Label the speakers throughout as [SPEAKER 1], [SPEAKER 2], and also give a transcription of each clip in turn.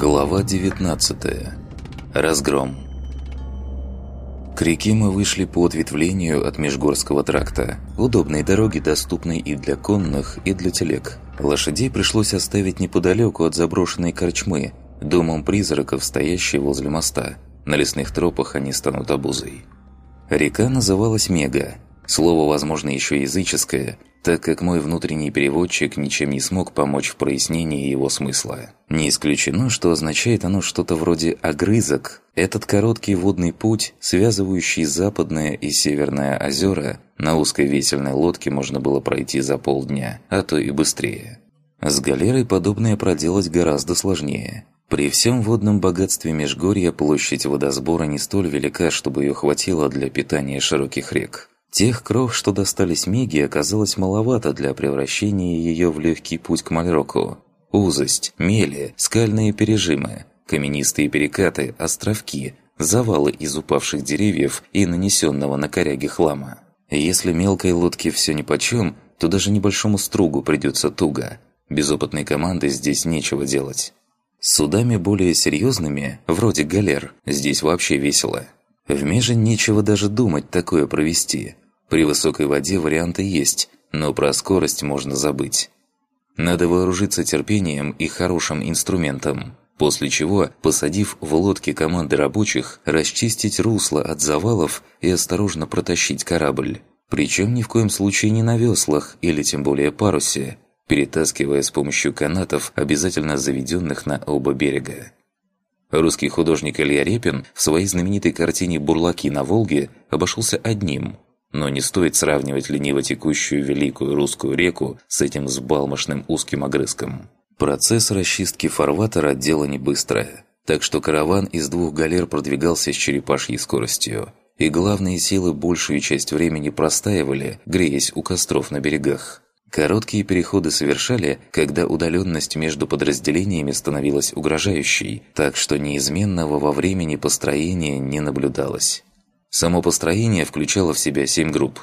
[SPEAKER 1] Глава 19. Разгром. К реке мы вышли по ответвлению от Межгорского тракта. Удобной дороги, доступной и для конных, и для телег. Лошадей пришлось оставить неподалеку от заброшенной корчмы, домом призраков, стоящей возле моста. На лесных тропах они станут обузой. Река называлась Мега. Слово, возможно, еще языческое – так как мой внутренний переводчик ничем не смог помочь в прояснении его смысла. Не исключено, что означает оно что-то вроде «огрызок». Этот короткий водный путь, связывающий западное и северное озера, на узкой весельной лодке можно было пройти за полдня, а то и быстрее. С галерой подобное проделать гораздо сложнее. При всем водном богатстве Межгорья площадь водосбора не столь велика, чтобы ее хватило для питания широких рек. Тех крох, что достались Миги, оказалось маловато для превращения ее в легкий путь к Мальроку. Узость, мели, скальные пережимы, каменистые перекаты, островки, завалы из упавших деревьев и нанесенного на коряги хлама. Если мелкой лодке все нипочем, то даже небольшому стругу придется туго. Без опытной команды здесь нечего делать. С судами более серьезными, вроде галер, здесь вообще весело. В Меже нечего даже думать такое провести. При высокой воде варианты есть, но про скорость можно забыть. Надо вооружиться терпением и хорошим инструментом, после чего, посадив в лодке команды рабочих, расчистить русло от завалов и осторожно протащить корабль. Причем ни в коем случае не на веслах или тем более парусе, перетаскивая с помощью канатов, обязательно заведенных на оба берега. Русский художник Илья Репин в своей знаменитой картине «Бурлаки на Волге» обошелся одним – но не стоит сравнивать лениво текущую великую русскую реку с этим сбалмошным узким огрызком. Процесс расчистки фарватера – дело не быстрое. Так что караван из двух галер продвигался с черепашьей скоростью. И главные силы большую часть времени простаивали, греясь у костров на берегах. Короткие переходы совершали, когда удаленность между подразделениями становилась угрожающей, так что неизменного во времени построения не наблюдалось. Само построение включало в себя семь групп.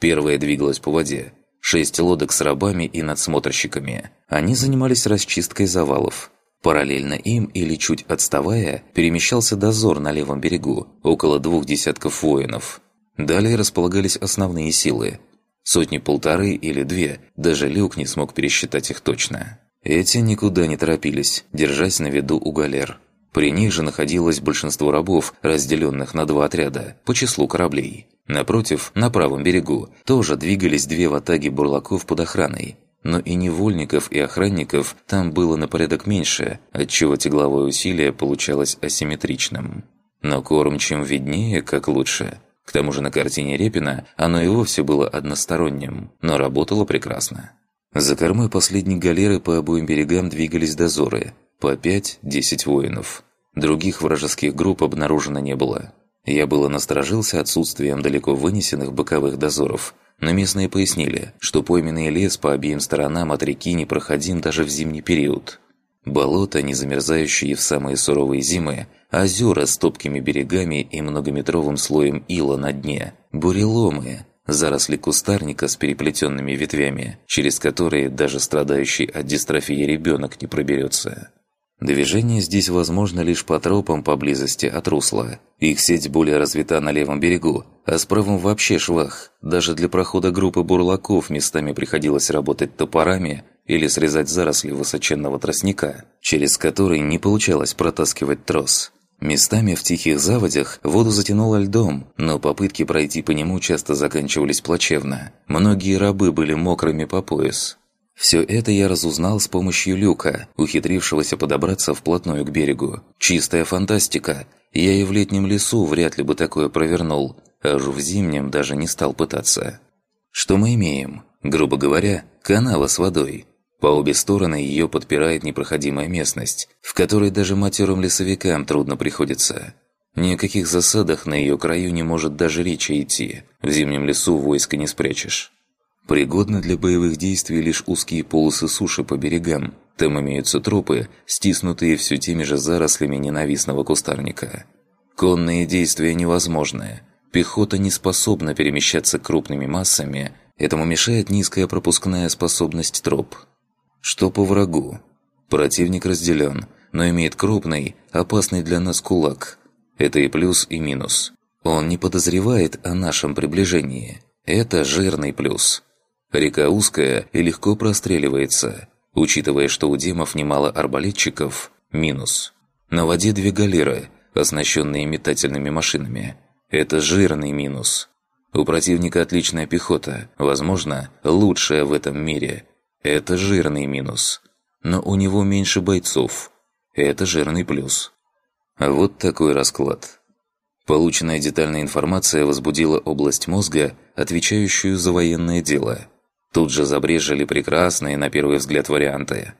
[SPEAKER 1] Первая двигалась по воде. Шесть лодок с рабами и надсмотрщиками. Они занимались расчисткой завалов. Параллельно им или чуть отставая, перемещался дозор на левом берегу, около двух десятков воинов. Далее располагались основные силы. Сотни-полторы или две, даже Люк не смог пересчитать их точно. Эти никуда не торопились, держась на виду у галер. При них же находилось большинство рабов, разделенных на два отряда, по числу кораблей. Напротив, на правом берегу, тоже двигались две ватаги бурлаков под охраной. Но и невольников, и охранников там было на порядок меньше, отчего тегловое усилие получалось асимметричным. Но кормчим виднее, как лучше. К тому же на картине Репина оно и вовсе было односторонним, но работало прекрасно. За кормой последней галеры по обоим берегам двигались дозоры – по 5-10 воинов. Других вражеских групп обнаружено не было. Я было насторожился отсутствием далеко вынесенных боковых дозоров, но местные пояснили, что пойменный лес по обеим сторонам от реки не проходим даже в зимний период. Болота, не замерзающие в самые суровые зимы, озера с топкими берегами и многометровым слоем ила на дне, буреломы, заросли кустарника с переплетенными ветвями, через которые даже страдающий от дистрофии ребенок не проберется. Движение здесь возможно лишь по тропам поблизости от русла. Их сеть более развита на левом берегу, а с правым вообще швах. Даже для прохода группы бурлаков местами приходилось работать топорами или срезать заросли высоченного тростника, через который не получалось протаскивать трос. Местами в тихих заводях воду затянуло льдом, но попытки пройти по нему часто заканчивались плачевно. Многие рабы были мокрыми по пояс. Все это я разузнал с помощью люка, ухитрившегося подобраться вплотную к берегу. Чистая фантастика. Я и в летнем лесу вряд ли бы такое провернул, а уж в зимнем даже не стал пытаться. Что мы имеем? Грубо говоря, канава с водой. По обе стороны ее подпирает непроходимая местность, в которой даже матерым лесовикам трудно приходится. Ни о каких засадах на ее краю не может даже речи идти. В зимнем лесу войска не спрячешь. Пригодны для боевых действий лишь узкие полосы суши по берегам. Там имеются тропы, стиснутые все теми же зарослями ненавистного кустарника. Конные действия невозможны. Пехота не способна перемещаться крупными массами, этому мешает низкая пропускная способность троп. Что по врагу? Противник разделен. но имеет крупный, опасный для нас кулак. Это и плюс, и минус. Он не подозревает о нашем приближении. Это жирный плюс. Река узкая и легко простреливается. Учитывая, что у демов немало арбалетчиков – минус. На воде две галеры, оснащенные метательными машинами. Это жирный минус. У противника отличная пехота, возможно, лучшая в этом мире. Это жирный минус. Но у него меньше бойцов. Это жирный плюс. Вот такой расклад. Полученная детальная информация возбудила область мозга, отвечающую за военное дело. Тут же забрежили прекрасные, на первый взгляд, варианты.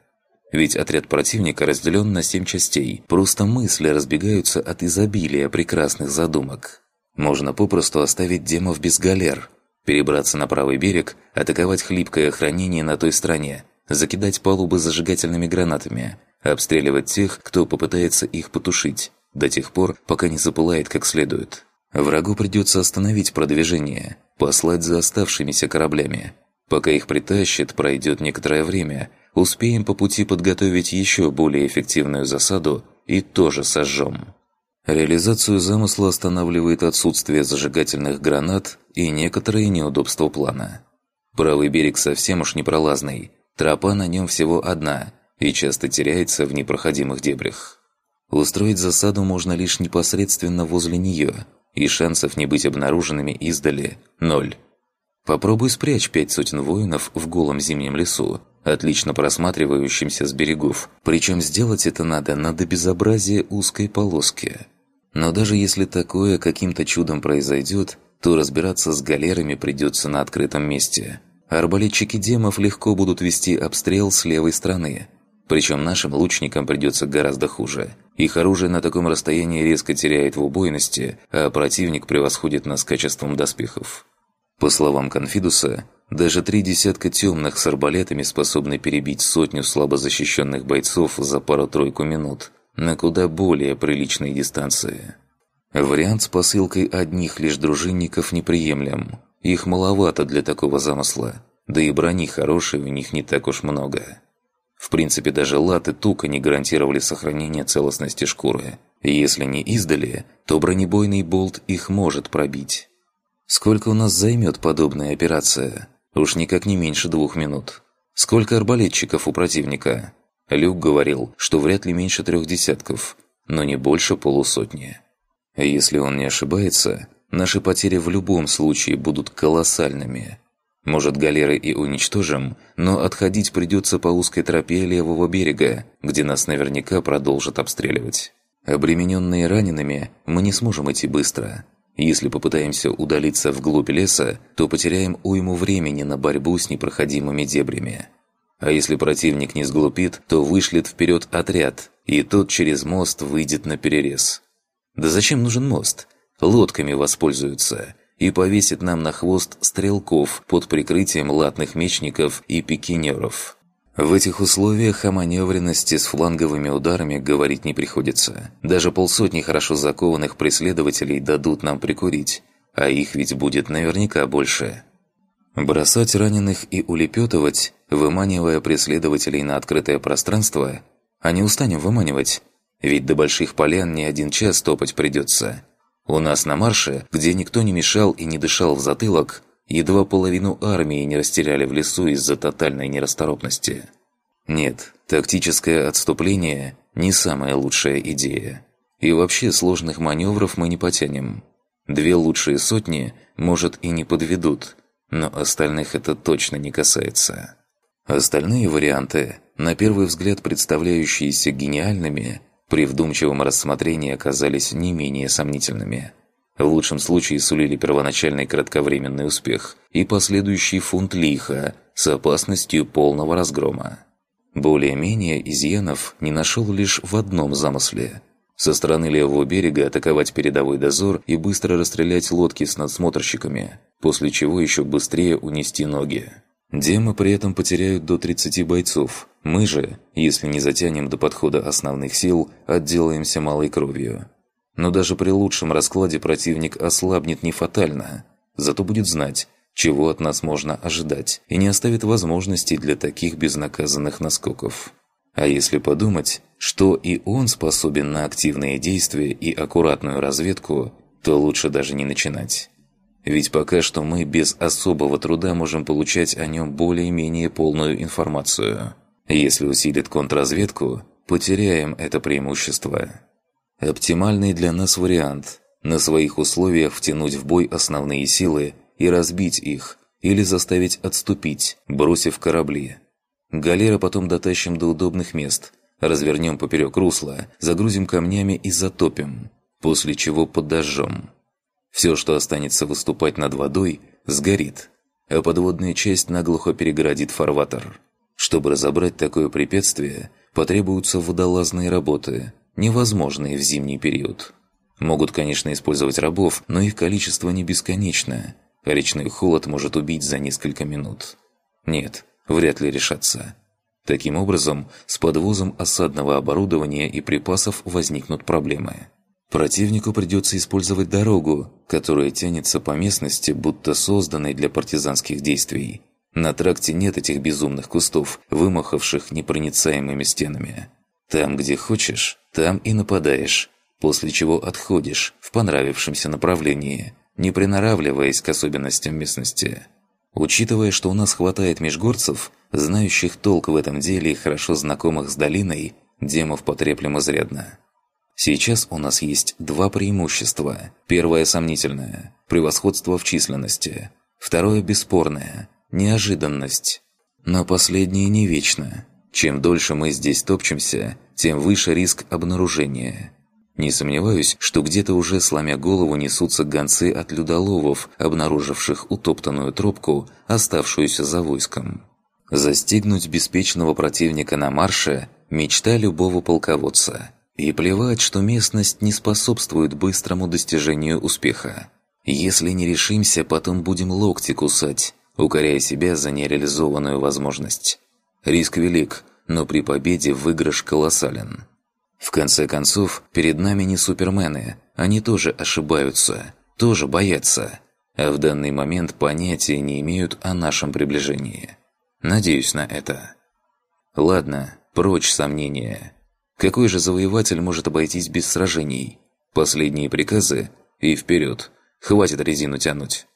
[SPEAKER 1] Ведь отряд противника разделен на семь частей, просто мысли разбегаются от изобилия прекрасных задумок. Можно попросту оставить демов без галер, перебраться на правый берег, атаковать хлипкое охранение на той стороне, закидать палубы зажигательными гранатами, обстреливать тех, кто попытается их потушить, до тех пор, пока не запылает как следует. Врагу придется остановить продвижение, послать за оставшимися кораблями. Пока их притащит, пройдет некоторое время, успеем по пути подготовить еще более эффективную засаду и тоже сожжем. Реализацию замысла останавливает отсутствие зажигательных гранат и некоторые неудобства плана. Правый берег совсем уж непролазный, тропа на нем всего одна и часто теряется в непроходимых дебрях. Устроить засаду можно лишь непосредственно возле нее, и шансов не быть обнаруженными издали – ноль. Попробуй спрячь пять сотен воинов в голом зимнем лесу, отлично просматривающимся с берегов, причем сделать это надо на до безобразия узкой полоски – но даже если такое каким-то чудом произойдет, то разбираться с галерами придется на открытом месте. Арбалетчики демов легко будут вести обстрел с левой стороны. Причем нашим лучникам придется гораздо хуже. Их оружие на таком расстоянии резко теряет в убойности, а противник превосходит нас качеством доспехов. По словам Конфидуса, даже три десятка темных с арбалетами способны перебить сотню слабо защищенных бойцов за пару-тройку минут – на куда более приличной дистанции. Вариант с посылкой одних лишь дружинников неприемлем. Их маловато для такого замысла, да и брони хорошей у них не так уж много. В принципе, даже латы тука не гарантировали сохранение целостности шкуры. Если не издали, то бронебойный болт их может пробить. Сколько у нас займет подобная операция? Уж никак не меньше двух минут. Сколько арбалетчиков у противника? Люк говорил, что вряд ли меньше трех десятков, но не больше полусотни. Если он не ошибается, наши потери в любом случае будут колоссальными. Может, галеры и уничтожим, но отходить придется по узкой тропе левого берега, где нас наверняка продолжат обстреливать. Обремененные ранеными, мы не сможем идти быстро. Если попытаемся удалиться вглубь леса, то потеряем уйму времени на борьбу с непроходимыми дебрями. А если противник не сглупит, то вышлет вперед отряд, и тот через мост выйдет на перерез. Да зачем нужен мост? Лодками воспользуются и повесит нам на хвост стрелков под прикрытием латных мечников и пикинеров. В этих условиях о маневренности с фланговыми ударами говорить не приходится. Даже полсотни хорошо закованных преследователей дадут нам прикурить, а их ведь будет наверняка больше. Бросать раненых и улепетывать выманивая преследователей на открытое пространство, а не устанем выманивать, ведь до больших полян не один час топать придется. У нас на марше, где никто не мешал и не дышал в затылок, едва половину армии не растеряли в лесу из-за тотальной нерасторопности. Нет, тактическое отступление – не самая лучшая идея. И вообще сложных маневров мы не потянем. Две лучшие сотни, может, и не подведут, но остальных это точно не касается. Остальные варианты, на первый взгляд представляющиеся гениальными, при вдумчивом рассмотрении оказались не менее сомнительными. В лучшем случае сулили первоначальный кратковременный успех и последующий фунт лиха с опасностью полного разгрома. Более-менее изъянов не нашел лишь в одном замысле – со стороны левого берега атаковать передовой дозор и быстро расстрелять лодки с надсмотрщиками, после чего еще быстрее унести ноги. Демы при этом потеряют до 30 бойцов. Мы же, если не затянем до подхода основных сил, отделаемся малой кровью. Но даже при лучшем раскладе противник ослабнет не фатально. Зато будет знать, чего от нас можно ожидать, и не оставит возможностей для таких безнаказанных наскоков. А если подумать, что и он способен на активные действия и аккуратную разведку, то лучше даже не начинать. Ведь пока что мы без особого труда можем получать о нем более-менее полную информацию. Если усилит контрразведку, потеряем это преимущество. Оптимальный для нас вариант – на своих условиях втянуть в бой основные силы и разбить их, или заставить отступить, бросив корабли. Галера потом дотащим до удобных мест, развернем поперек русла, загрузим камнями и затопим, после чего подожжем. Все, что останется выступать над водой, сгорит, а подводная часть наглухо перегородит фарватер. Чтобы разобрать такое препятствие, потребуются водолазные работы, невозможные в зимний период. Могут, конечно, использовать рабов, но их количество не бесконечно. Речной холод может убить за несколько минут. Нет, вряд ли решаться. Таким образом, с подвозом осадного оборудования и припасов возникнут проблемы. Противнику придется использовать дорогу, которая тянется по местности, будто созданной для партизанских действий. На тракте нет этих безумных кустов, вымахавших непроницаемыми стенами. Там, где хочешь, там и нападаешь, после чего отходишь в понравившемся направлении, не приноравливаясь к особенностям местности. Учитывая, что у нас хватает межгорцев, знающих толк в этом деле и хорошо знакомых с долиной, демов потреплем изрядно. Сейчас у нас есть два преимущества. Первое сомнительное – превосходство в численности. Второе бесспорное – неожиданность. Но последнее не вечно. Чем дольше мы здесь топчемся, тем выше риск обнаружения. Не сомневаюсь, что где-то уже, сломя голову, несутся гонцы от людоловов, обнаруживших утоптанную тропку, оставшуюся за войском. Застигнуть беспечного противника на марше – мечта любого полководца. И плевать, что местность не способствует быстрому достижению успеха. Если не решимся, потом будем локти кусать, укоряя себя за нереализованную возможность. Риск велик, но при победе выигрыш колоссален. В конце концов, перед нами не супермены, они тоже ошибаются, тоже боятся, а в данный момент понятия не имеют о нашем приближении. Надеюсь на это. Ладно, прочь сомнения. Какой же завоеватель может обойтись без сражений? Последние приказы и вперед. Хватит резину тянуть.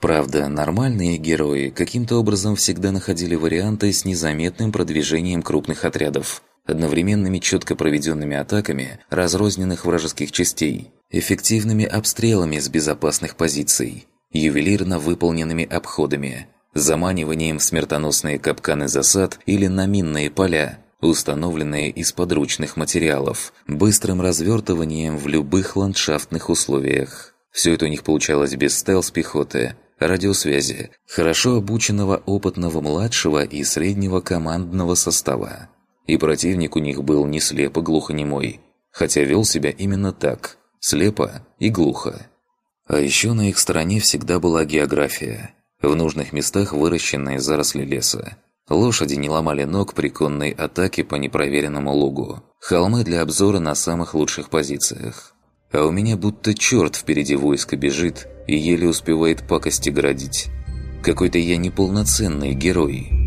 [SPEAKER 1] Правда, нормальные герои каким-то образом всегда находили варианты с незаметным продвижением крупных отрядов – одновременными четко проведенными атаками разрозненных вражеских частей, эффективными обстрелами с безопасных позиций, ювелирно выполненными обходами, заманиванием в смертоносные капканы засад или на минные поля, установленные из подручных материалов, быстрым развертыванием в любых ландшафтных условиях. Все это у них получалось без стелс-пехоты, радиосвязи, хорошо обученного опытного младшего и среднего командного состава. И противник у них был не слепо глухонемой, хотя вел себя именно так, слепо и глухо. А еще на их стороне всегда была география. В нужных местах выращенные заросли леса. Лошади не ломали ног при конной атаке по непроверенному лугу. Холмы для обзора на самых лучших позициях. А у меня будто черт впереди войска бежит и еле успевает пакости градить. Какой-то я неполноценный герой.